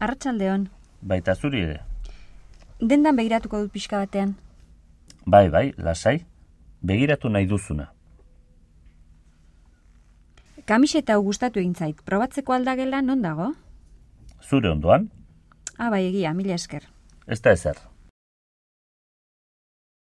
arratsaldeon. Baita zuri ere. Dendan begiratuko dut pixka batean. Bai, bai, lasai. Begiratu nahi duzuna. Kamiseta hau gustatu egin zait. Probatzeko aldagela non dago? Zure ondoan, Ah, bai, egia, mila esker. ez da ezer.